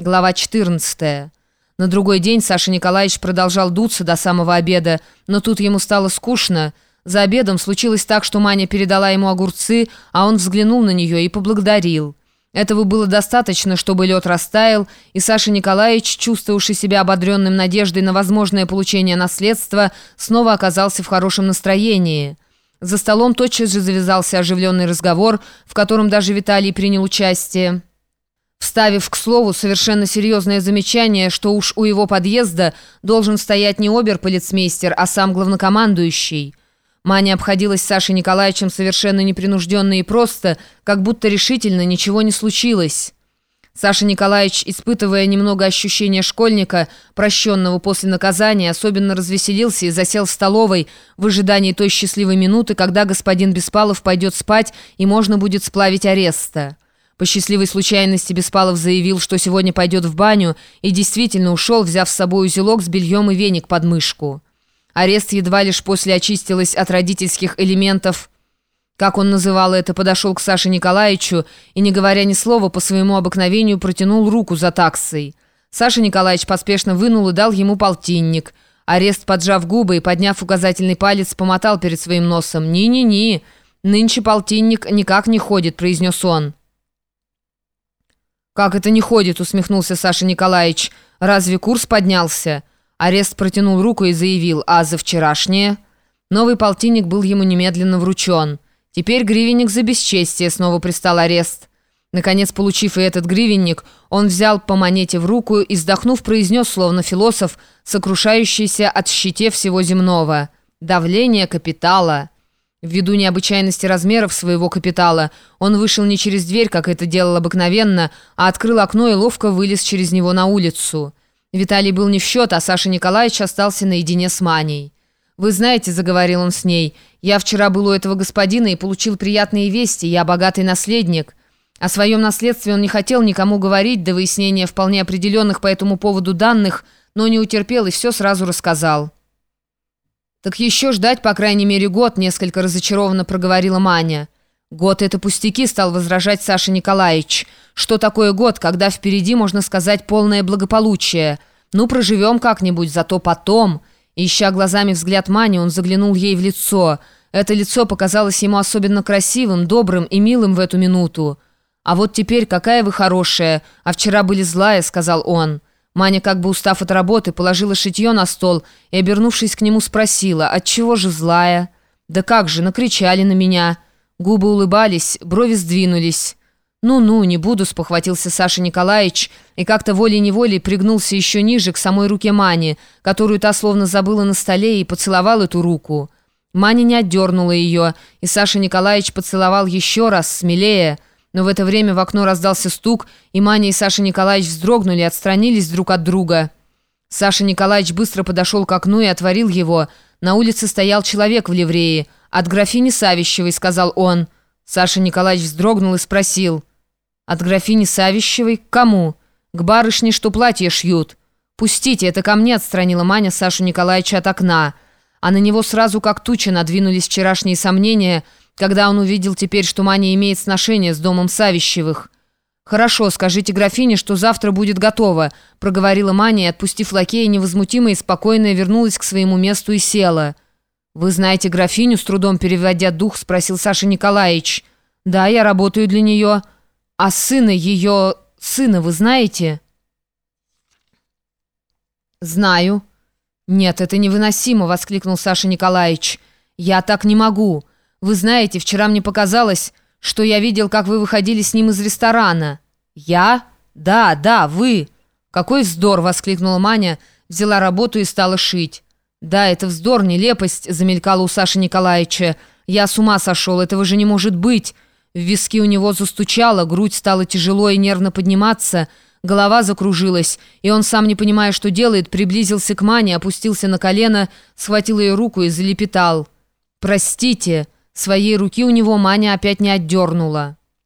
Глава 14. На другой день Саша Николаевич продолжал дуться до самого обеда, но тут ему стало скучно. За обедом случилось так, что Маня передала ему огурцы, а он взглянул на нее и поблагодарил. Этого было достаточно, чтобы лед растаял, и Саша Николаевич, чувствовавший себя ободренным надеждой на возможное получение наследства, снова оказался в хорошем настроении. За столом тотчас же завязался оживленный разговор, в котором даже Виталий принял участие. Вставив к слову совершенно серьезное замечание, что уж у его подъезда должен стоять не обер-полицмейстер, а сам главнокомандующий. Маня обходилась Сашей Николаевичем совершенно непринужденно и просто, как будто решительно ничего не случилось. Саша Николаевич, испытывая немного ощущения школьника, прощенного после наказания, особенно развеселился и засел в столовой в ожидании той счастливой минуты, когда господин Беспалов пойдет спать и можно будет сплавить ареста. По счастливой случайности Беспалов заявил, что сегодня пойдет в баню, и действительно ушел, взяв с собой узелок с бельем и веник под мышку. Арест едва лишь после очистилась от родительских элементов, как он называл это, подошел к Саше Николаевичу и, не говоря ни слова, по своему обыкновению протянул руку за таксой. Саша Николаевич поспешно вынул и дал ему полтинник. Арест, поджав губы и подняв указательный палец, помотал перед своим носом. «Ни-ни-ни, нынче полтинник никак не ходит», — произнес он. «Как это не ходит?» — усмехнулся Саша Николаевич. «Разве курс поднялся?» Арест протянул руку и заявил, «А за вчерашнее?» Новый полтинник был ему немедленно вручен. Теперь гривенник за бесчестие снова пристал арест. Наконец, получив и этот гривенник, он взял по монете в руку и, вздохнув, произнес, словно философ, сокрушающийся от щите всего земного. «Давление капитала». Ввиду необычайности размеров своего капитала, он вышел не через дверь, как это делал обыкновенно, а открыл окно и ловко вылез через него на улицу. Виталий был не в счет, а Саша Николаевич остался наедине с Маней. «Вы знаете», — заговорил он с ней, — «я вчера был у этого господина и получил приятные вести, я богатый наследник». О своем наследстве он не хотел никому говорить до выяснения вполне определенных по этому поводу данных, но не утерпел и все сразу рассказал. «Так еще ждать, по крайней мере, год», — несколько разочарованно проговорила Маня. «Год — это пустяки», — стал возражать Саша Николаевич. «Что такое год, когда впереди, можно сказать, полное благополучие? Ну, проживем как-нибудь, зато потом...» Ища глазами взгляд Мани, он заглянул ей в лицо. Это лицо показалось ему особенно красивым, добрым и милым в эту минуту. «А вот теперь какая вы хорошая, а вчера были злая», — сказал он. Маня, как бы устав от работы, положила шитье на стол и, обернувшись к нему, спросила, «Отчего же злая?» «Да как же, накричали на меня». Губы улыбались, брови сдвинулись. «Ну-ну, не буду», — спохватился Саша Николаевич, и как-то волей-неволей пригнулся еще ниже к самой руке Мани, которую та словно забыла на столе, и поцеловал эту руку. Маня не отдернула ее, и Саша Николаевич поцеловал еще раз, смелее — но в это время в окно раздался стук, и Маня и Саша Николаевич вздрогнули отстранились друг от друга. Саша Николаевич быстро подошел к окну и отворил его. На улице стоял человек в ливрее. «От графини Савищевой», — сказал он. Саша Николаевич вздрогнул и спросил. «От графини Савищевой? К кому?» «К барышне, что платье шьют». «Пустите, это ко мне», — отстранила Маня Сашу Николаевича от окна. А на него сразу как туча надвинулись вчерашние сомнения — когда он увидел теперь, что Маня имеет сношение с домом Савищевых. «Хорошо, скажите графине, что завтра будет готово», проговорила Маня и, отпустив лакея, невозмутимо и спокойно вернулась к своему месту и села. «Вы знаете графиню?» с трудом переводя дух, спросил Саша Николаевич. «Да, я работаю для нее. А сына ее... сына вы знаете?» «Знаю». «Нет, это невыносимо», — воскликнул Саша Николаевич. «Я так не могу». Вы знаете, вчера мне показалось, что я видел, как вы выходили с ним из ресторана». «Я? Да, да, вы!» «Какой вздор!» — воскликнула Маня, взяла работу и стала шить. «Да, это вздор, нелепость!» — замелькала у Саши Николаевича. «Я с ума сошел, этого же не может быть!» В виски у него застучало, грудь стала тяжело и нервно подниматься, голова закружилась, и он, сам не понимая, что делает, приблизился к Мане, опустился на колено, схватил ее руку и залепетал. «Простите!» Своей руки у него Маня опять не отдернула.